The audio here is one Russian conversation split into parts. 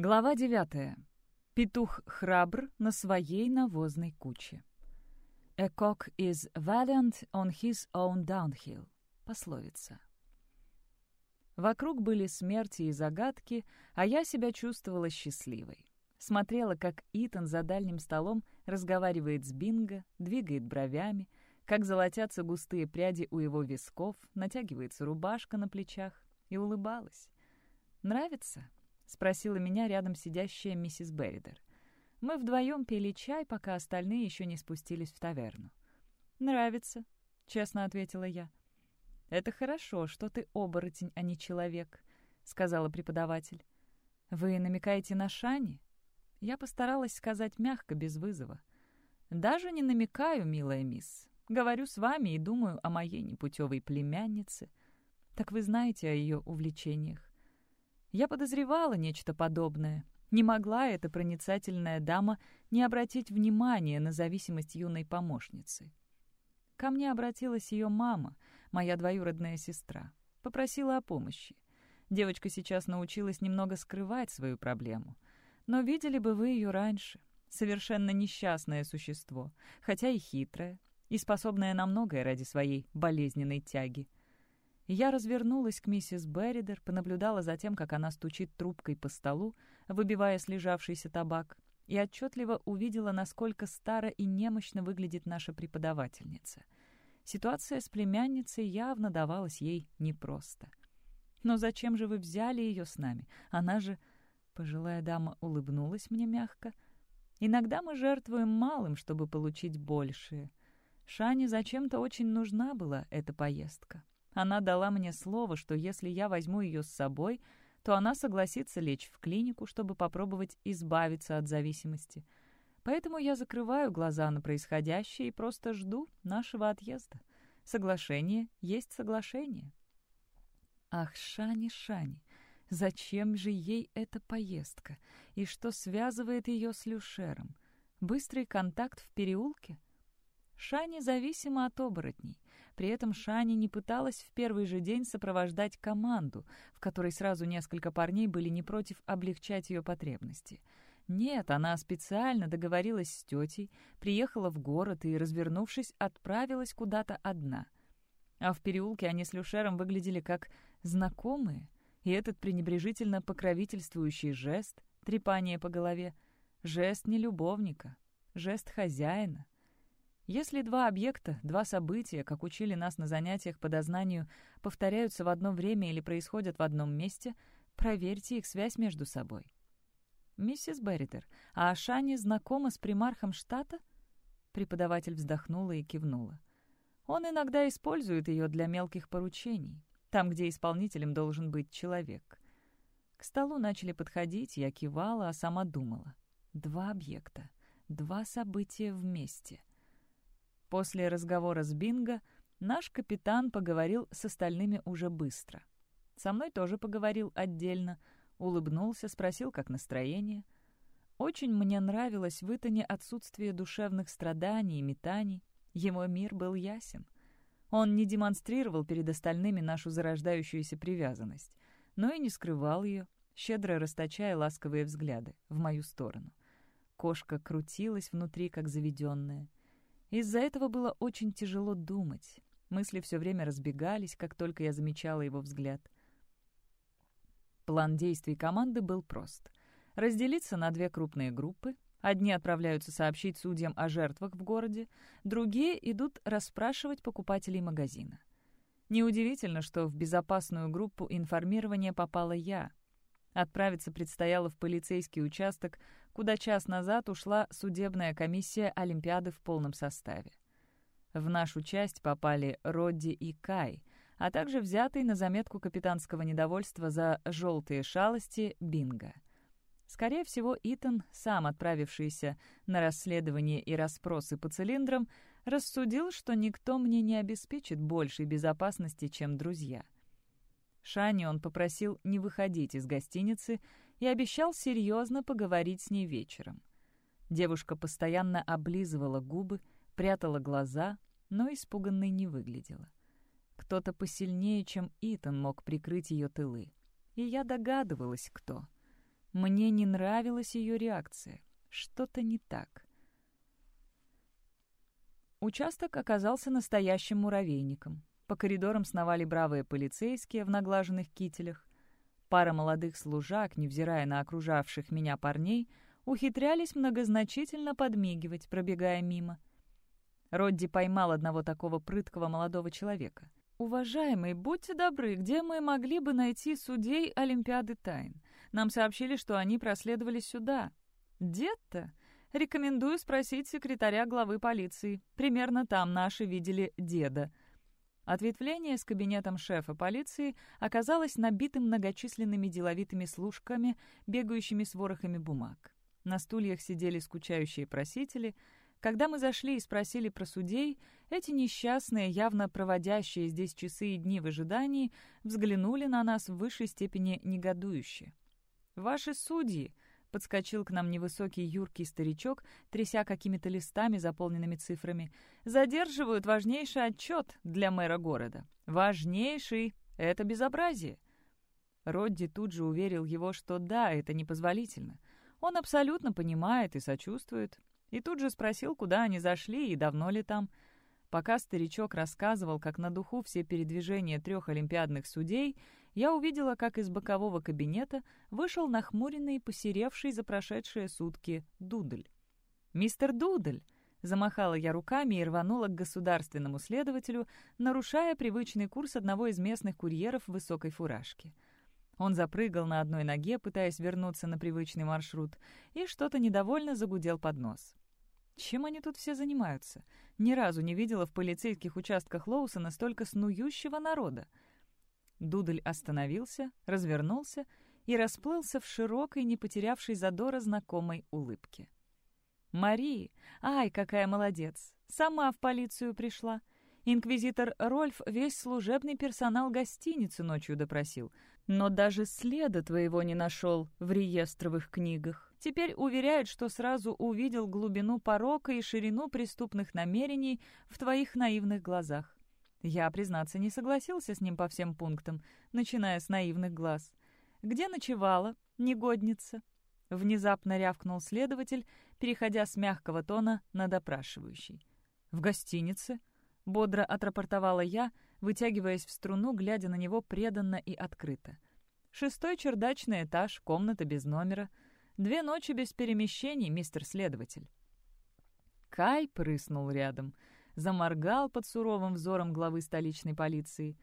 Глава девятая. Петух храбр на своей навозной куче. «A cock is valiant on his own downhill» — пословица. Вокруг были смерти и загадки, а я себя чувствовала счастливой. Смотрела, как Итан за дальним столом разговаривает с Бинго, двигает бровями, как золотятся густые пряди у его висков, натягивается рубашка на плечах, и улыбалась. «Нравится?» — спросила меня рядом сидящая миссис Берридер. Мы вдвоем пили чай, пока остальные еще не спустились в таверну. «Нравится», — честно ответила я. «Это хорошо, что ты оборотень, а не человек», — сказала преподаватель. «Вы намекаете на Шани?» Я постаралась сказать мягко, без вызова. «Даже не намекаю, милая мисс. Говорю с вами и думаю о моей непутевой племяннице. Так вы знаете о ее увлечениях. Я подозревала нечто подобное. Не могла эта проницательная дама не обратить внимания на зависимость юной помощницы. Ко мне обратилась ее мама, моя двоюродная сестра. Попросила о помощи. Девочка сейчас научилась немного скрывать свою проблему. Но видели бы вы ее раньше. Совершенно несчастное существо, хотя и хитрое, и способное на многое ради своей болезненной тяги. Я развернулась к миссис Берридер, понаблюдала за тем, как она стучит трубкой по столу, выбивая слежавшийся табак, и отчетливо увидела, насколько старо и немощно выглядит наша преподавательница. Ситуация с племянницей явно давалась ей непросто. «Но зачем же вы взяли ее с нами? Она же...» Пожилая дама улыбнулась мне мягко. «Иногда мы жертвуем малым, чтобы получить большее. Шане зачем-то очень нужна была эта поездка. Она дала мне слово, что если я возьму ее с собой, то она согласится лечь в клинику, чтобы попробовать избавиться от зависимости. Поэтому я закрываю глаза на происходящее и просто жду нашего отъезда. Соглашение есть соглашение. Ах, Шани, Шани, зачем же ей эта поездка? И что связывает ее с Люшером? Быстрый контакт в переулке? Шани зависима от оборотней. При этом Шани не пыталась в первый же день сопровождать команду, в которой сразу несколько парней были не против облегчать ее потребности. Нет, она специально договорилась с тетей, приехала в город и, развернувшись, отправилась куда-то одна. А в переулке они с Люшером выглядели как знакомые, и этот пренебрежительно покровительствующий жест, трепание по голове, жест не любовника, жест хозяина — если два объекта, два события, как учили нас на занятиях по дознанию, повторяются в одно время или происходят в одном месте, проверьте их связь между собой. «Миссис Берритер, а Ашани знакома с примархом штата?» Преподаватель вздохнула и кивнула. «Он иногда использует ее для мелких поручений, там, где исполнителем должен быть человек». К столу начали подходить, я кивала, а сама думала. Два объекта, два события вместе. После разговора с Бинго наш капитан поговорил с остальными уже быстро. Со мной тоже поговорил отдельно, улыбнулся, спросил, как настроение. Очень мне нравилось в Итане отсутствие душевных страданий и метаний. Его мир был ясен. Он не демонстрировал перед остальными нашу зарождающуюся привязанность, но и не скрывал ее, щедро расточая ласковые взгляды в мою сторону. Кошка крутилась внутри, как заведенная. Из-за этого было очень тяжело думать. Мысли все время разбегались, как только я замечала его взгляд. План действий команды был прост. Разделиться на две крупные группы. Одни отправляются сообщить судьям о жертвах в городе, другие идут расспрашивать покупателей магазина. Неудивительно, что в безопасную группу информирования попала я. Отправиться предстояло в полицейский участок, куда час назад ушла судебная комиссия Олимпиады в полном составе. В нашу часть попали Родди и Кай, а также взятый на заметку капитанского недовольства за «желтые шалости» Бинго. Скорее всего, Итан, сам отправившийся на расследование и расспросы по цилиндрам, рассудил, что никто мне не обеспечит большей безопасности, чем друзья — Шани он попросил не выходить из гостиницы и обещал серьезно поговорить с ней вечером. Девушка постоянно облизывала губы, прятала глаза, но испуганной не выглядела. Кто-то посильнее, чем Итан, мог прикрыть ее тылы. И я догадывалась, кто. Мне не нравилась ее реакция. Что-то не так. Участок оказался настоящим муравейником. По коридорам сновали бравые полицейские в наглаженных кителях. Пара молодых служак, невзирая на окружавших меня парней, ухитрялись многозначительно подмигивать, пробегая мимо. Родди поймал одного такого прыткого молодого человека. «Уважаемый, будьте добры, где мы могли бы найти судей Олимпиады тайн? Нам сообщили, что они проследовали сюда». «Дед-то?» Рекомендую спросить секретаря главы полиции. Примерно там наши видели деда. Ответвление с кабинетом шефа полиции оказалось набитым многочисленными деловитыми служками, бегающими с ворохами бумаг. На стульях сидели скучающие просители. Когда мы зашли и спросили про судей, эти несчастные, явно проводящие здесь часы и дни в ожидании, взглянули на нас в высшей степени негодующе. «Ваши судьи», — подскочил к нам невысокий юркий старичок, тряся какими-то листами, заполненными цифрами. «Задерживают важнейший отчет для мэра города. Важнейший! Это безобразие!» Родди тут же уверил его, что да, это непозволительно. Он абсолютно понимает и сочувствует. И тут же спросил, куда они зашли и давно ли там. Пока старичок рассказывал, как на духу все передвижения трех олимпиадных судей, я увидела, как из бокового кабинета вышел нахмуренный и посеревший за прошедшие сутки Дудль. «Мистер Дудль!» — замахала я руками и рванула к государственному следователю, нарушая привычный курс одного из местных курьеров в высокой фуражке. Он запрыгал на одной ноге, пытаясь вернуться на привычный маршрут, и что-то недовольно загудел под нос. Чем они тут все занимаются? Ни разу не видела в полицейских участках Лоусона столько снующего народа. Дудль остановился, развернулся и расплылся в широкой, не потерявшей задора знакомой улыбке. «Мари! Ай, какая молодец! Сама в полицию пришла!» Инквизитор Рольф весь служебный персонал гостиницы ночью допросил, но даже следа твоего не нашел в реестровых книгах. Теперь уверяет, что сразу увидел глубину порока и ширину преступных намерений в твоих наивных глазах. Я, признаться, не согласился с ним по всем пунктам, начиная с наивных глаз. «Где ночевала, негодница?» Внезапно рявкнул следователь, переходя с мягкого тона на допрашивающий. «В гостинице?» — бодро отрапортовала я, вытягиваясь в струну, глядя на него преданно и открыто. «Шестой чердачный этаж, комната без номера. Две ночи без перемещений, мистер следователь». Кай прыснул рядом — заморгал под суровым взором главы столичной полиции.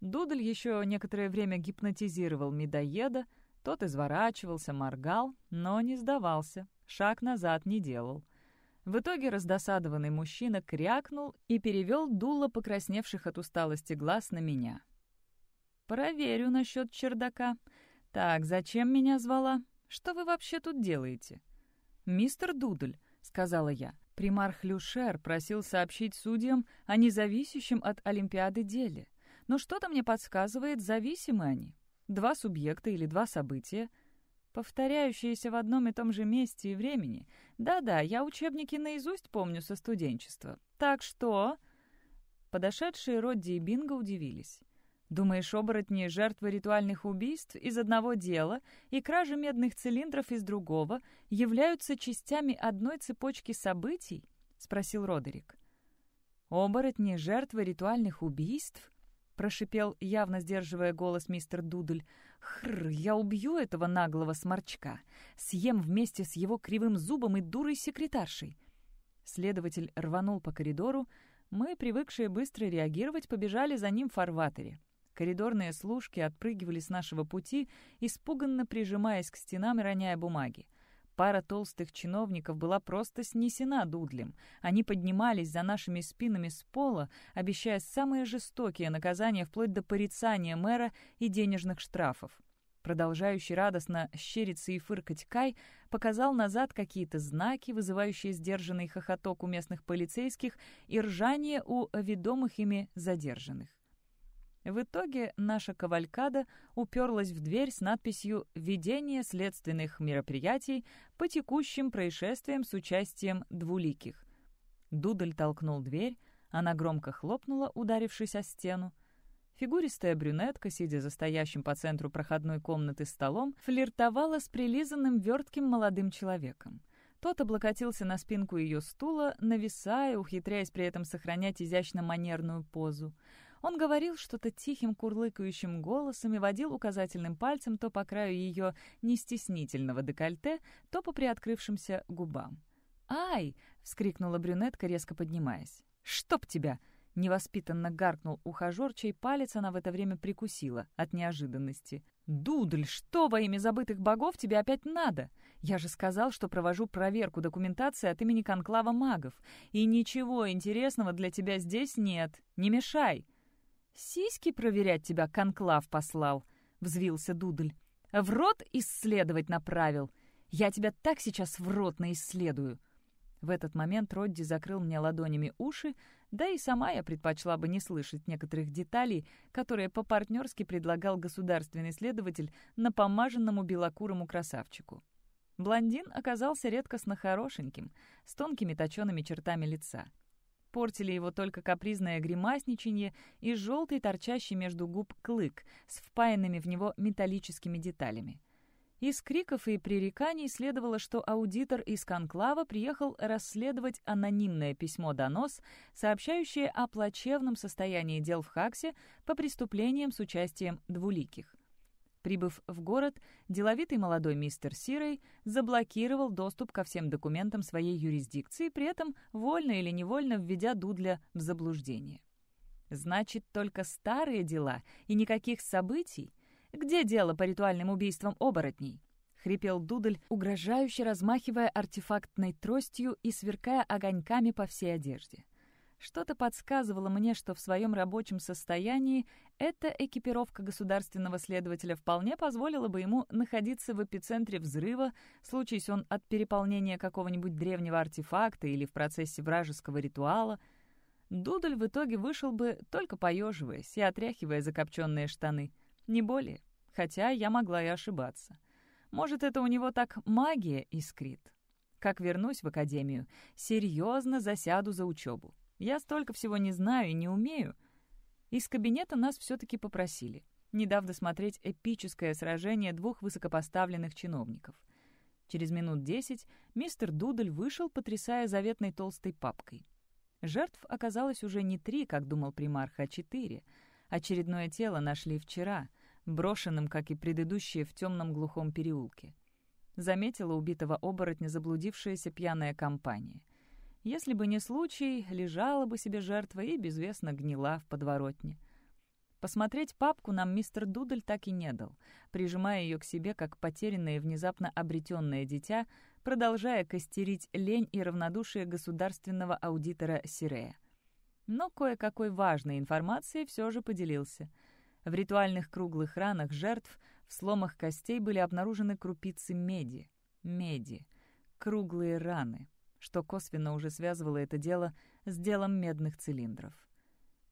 Дудль еще некоторое время гипнотизировал медоеда, тот изворачивался, моргал, но не сдавался, шаг назад не делал. В итоге раздосадованный мужчина крякнул и перевел дуло покрасневших от усталости глаз на меня. «Проверю насчет чердака. Так, зачем меня звала? Что вы вообще тут делаете?» «Мистер Дудль», — сказала я, Примарх Люшер просил сообщить судьям о независящем от Олимпиады деле. Но что-то мне подсказывает, зависимы они. Два субъекта или два события, повторяющиеся в одном и том же месте и времени. Да-да, я учебники наизусть помню со студенчества. Так что... Подошедшие Родди и Бинго удивились. Думаешь, оборотни — жертвы ритуальных убийств из одного дела и кражи медных цилиндров из другого являются частями одной цепочки событий? — спросил Родерик. «Оборотни — жертвы ритуальных убийств?» — прошипел, явно сдерживая голос мистер Дудль. «Хр, я убью этого наглого сморчка. Съем вместе с его кривым зубом и дурой секретаршей». Следователь рванул по коридору. Мы, привыкшие быстро реагировать, побежали за ним в фарватере. Коридорные служки отпрыгивали с нашего пути, испуганно прижимаясь к стенам и роняя бумаги. Пара толстых чиновников была просто снесена дудлем. Они поднимались за нашими спинами с пола, обещая самые жестокие наказания вплоть до порицания мэра и денежных штрафов. Продолжающий радостно щериться и фыркать Кай показал назад какие-то знаки, вызывающие сдержанный хохоток у местных полицейских и ржание у ведомых ими задержанных. В итоге наша кавалькада уперлась в дверь с надписью «Ведение следственных мероприятий по текущим происшествиям с участием двуликих». Дудль толкнул дверь, она громко хлопнула, ударившись о стену. Фигуристая брюнетка, сидя за стоящим по центру проходной комнаты столом, флиртовала с прилизанным вертким молодым человеком. Тот облокотился на спинку ее стула, нависая, ухитряясь при этом сохранять изящно-манерную позу. Он говорил что-то тихим курлыкающим голосом и водил указательным пальцем то по краю ее нестеснительного декольте, то по приоткрывшимся губам. «Ай!» — вскрикнула брюнетка, резко поднимаясь. «Чтоб тебя!» — невоспитанно гаркнул ухажер, чей палец она в это время прикусила от неожиданности. «Дудль, что во имя забытых богов тебе опять надо? Я же сказал, что провожу проверку документации от имени конклава магов, и ничего интересного для тебя здесь нет. Не мешай!» «Сиськи проверять тебя конклав послал», — взвился Дудль. «В рот исследовать направил. Я тебя так сейчас в рот наисследую». В этот момент Родди закрыл мне ладонями уши, да и сама я предпочла бы не слышать некоторых деталей, которые по-партнерски предлагал государственный следователь напомаженному белокурому красавчику. Блондин оказался редкостно хорошеньким, с тонкими точеными чертами лица. Портили его только капризное гримасничанье и желтый торчащий между губ клык с впаянными в него металлическими деталями. Из криков и пререканий следовало, что аудитор из Конклава приехал расследовать анонимное письмо-донос, сообщающее о плачевном состоянии дел в Хаксе по преступлениям с участием двуликих. Прибыв в город, деловитый молодой мистер Сирей заблокировал доступ ко всем документам своей юрисдикции, при этом вольно или невольно введя Дудля в заблуждение. Значит, только старые дела и никаких событий? Где дело по ритуальным убийствам оборотней? — хрипел Дудль, угрожающе размахивая артефактной тростью и сверкая огоньками по всей одежде. Что-то подсказывало мне, что в своем рабочем состоянии эта экипировка государственного следователя вполне позволила бы ему находиться в эпицентре взрыва, случись он от переполнения какого-нибудь древнего артефакта или в процессе вражеского ритуала. Дудль в итоге вышел бы, только поеживаясь и отряхивая закопченные штаны. Не более. Хотя я могла и ошибаться. Может, это у него так магия искрит. Как вернусь в академию, серьезно засяду за учебу. Я столько всего не знаю и не умею. Из кабинета нас все-таки попросили, не дав досмотреть эпическое сражение двух высокопоставленных чиновников. Через минут десять мистер Дудль вышел, потрясая заветной толстой папкой. Жертв оказалось уже не три, как думал примарх, а четыре. Очередное тело нашли вчера, брошенным, как и предыдущие, в темном глухом переулке. Заметила убитого оборотня заблудившаяся пьяная компания — если бы не случай, лежала бы себе жертва и безвестно гнила в подворотне. Посмотреть папку нам мистер Дудль так и не дал, прижимая ее к себе как потерянное внезапно обретенное дитя, продолжая костерить лень и равнодушие государственного аудитора Сирея. Но кое-какой важной информацией все же поделился. В ритуальных круглых ранах жертв в сломах костей были обнаружены крупицы меди. Меди. Круглые раны что косвенно уже связывало это дело с делом медных цилиндров.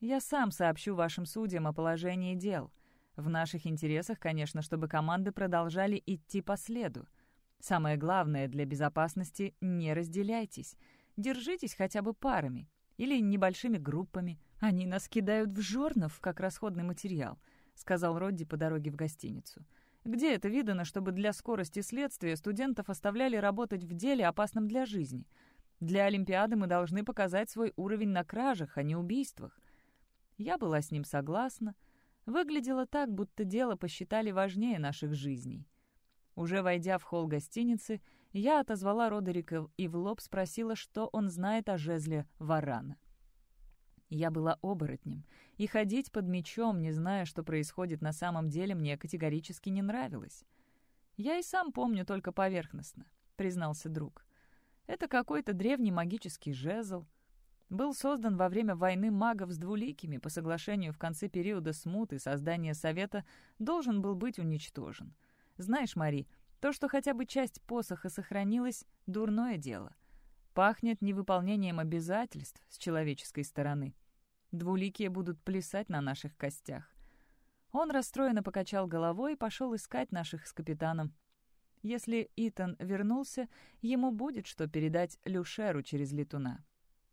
«Я сам сообщу вашим судьям о положении дел. В наших интересах, конечно, чтобы команды продолжали идти по следу. Самое главное для безопасности — не разделяйтесь. Держитесь хотя бы парами или небольшими группами. Они нас кидают в жорнов, как расходный материал», — сказал Родди по дороге в гостиницу. — где это видано, чтобы для скорости следствия студентов оставляли работать в деле, опасном для жизни? Для Олимпиады мы должны показать свой уровень на кражах, а не убийствах. Я была с ним согласна. Выглядело так, будто дело посчитали важнее наших жизней. Уже войдя в холл гостиницы, я отозвала Родерика и в лоб спросила, что он знает о жезле Варана. Я была оборотнем, и ходить под мечом, не зная, что происходит на самом деле, мне категорически не нравилось. «Я и сам помню только поверхностно», — признался друг. «Это какой-то древний магический жезл. Был создан во время войны магов с двуликими по соглашению в конце периода смуты создания Совета должен был быть уничтожен. Знаешь, Мари, то, что хотя бы часть посоха сохранилась, — дурное дело. Пахнет невыполнением обязательств с человеческой стороны. Двуликие будут плясать на наших костях. Он расстроенно покачал головой и пошел искать наших с капитаном. Если Итан вернулся, ему будет что передать Люшеру через летуна.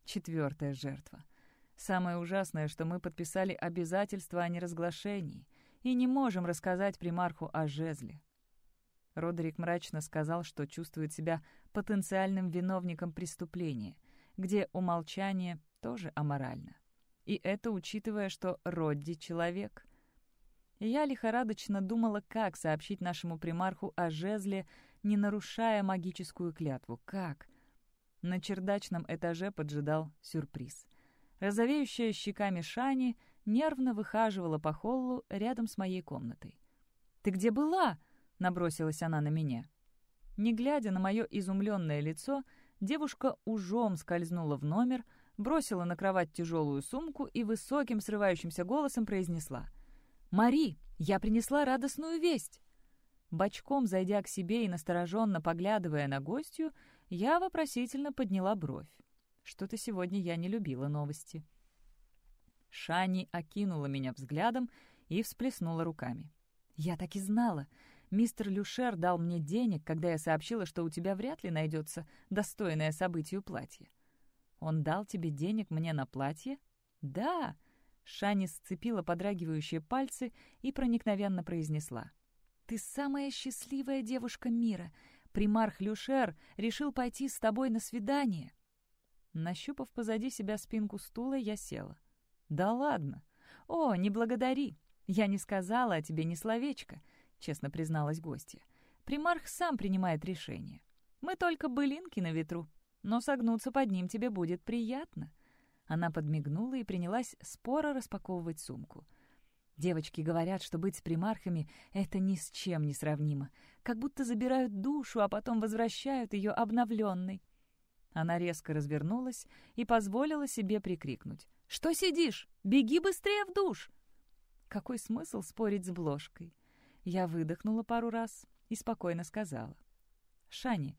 Четвертая жертва. Самое ужасное, что мы подписали обязательство о неразглашении и не можем рассказать примарху о жезле. Родерик мрачно сказал, что чувствует себя потенциальным виновником преступления, где умолчание тоже аморально. И это учитывая, что Родди — человек. Я лихорадочно думала, как сообщить нашему примарху о жезле, не нарушая магическую клятву. Как? На чердачном этаже поджидал сюрприз. Розовеющая щеками Шани нервно выхаживала по холлу рядом с моей комнатой. «Ты где была?» — набросилась она на меня. Не глядя на мое изумленное лицо, девушка ужом скользнула в номер, бросила на кровать тяжелую сумку и высоким срывающимся голосом произнесла. «Мари, я принесла радостную весть!» Бочком зайдя к себе и настороженно поглядывая на гостью, я вопросительно подняла бровь. Что-то сегодня я не любила новости. Шани окинула меня взглядом и всплеснула руками. «Я так и знала. Мистер Люшер дал мне денег, когда я сообщила, что у тебя вряд ли найдется достойное событию платье. Он дал тебе денег мне на платье? Да. Шани сцепила подрагивающие пальцы и проникновенно произнесла. Ты самая счастливая девушка мира. Примарх Люшер решил пойти с тобой на свидание. Нащупав позади себя спинку стула, я села. «Да ладно! О, не благодари! Я не сказала о тебе ни словечка. — честно призналась гостья. «Примарх сам принимает решение. Мы только былинки на ветру, но согнуться под ним тебе будет приятно». Она подмигнула и принялась споро распаковывать сумку. Девочки говорят, что быть с примархами — это ни с чем не сравнимо. Как будто забирают душу, а потом возвращают ее обновленной. Она резко развернулась и позволила себе прикрикнуть. «Что сидишь? Беги быстрее в душ!» Какой смысл спорить с бложкой? Я выдохнула пару раз и спокойно сказала. «Шани,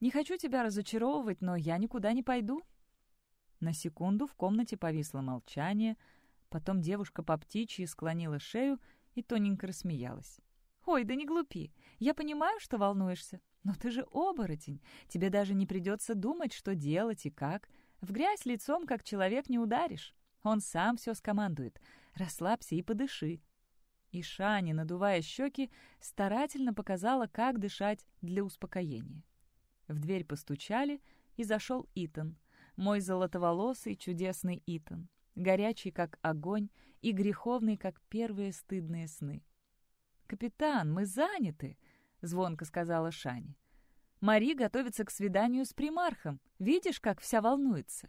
не хочу тебя разочаровывать, но я никуда не пойду». На секунду в комнате повисло молчание, потом девушка по птичьи склонила шею и тоненько рассмеялась. «Ой, да не глупи. Я понимаю, что волнуешься, но ты же оборотень. Тебе даже не придется думать, что делать и как. В грязь лицом, как человек, не ударишь. Он сам все скомандует. Расслабься и подыши. И Шани, надувая щеки, старательно показала, как дышать для успокоения. В дверь постучали, и зашел Итан. Мой золотоволосый чудесный Итан. Горячий, как огонь, и греховный, как первые стыдные сны. «Капитан, мы заняты!» — звонко сказала Шани. «Мари готовится к свиданию с примархом. Видишь, как вся волнуется?»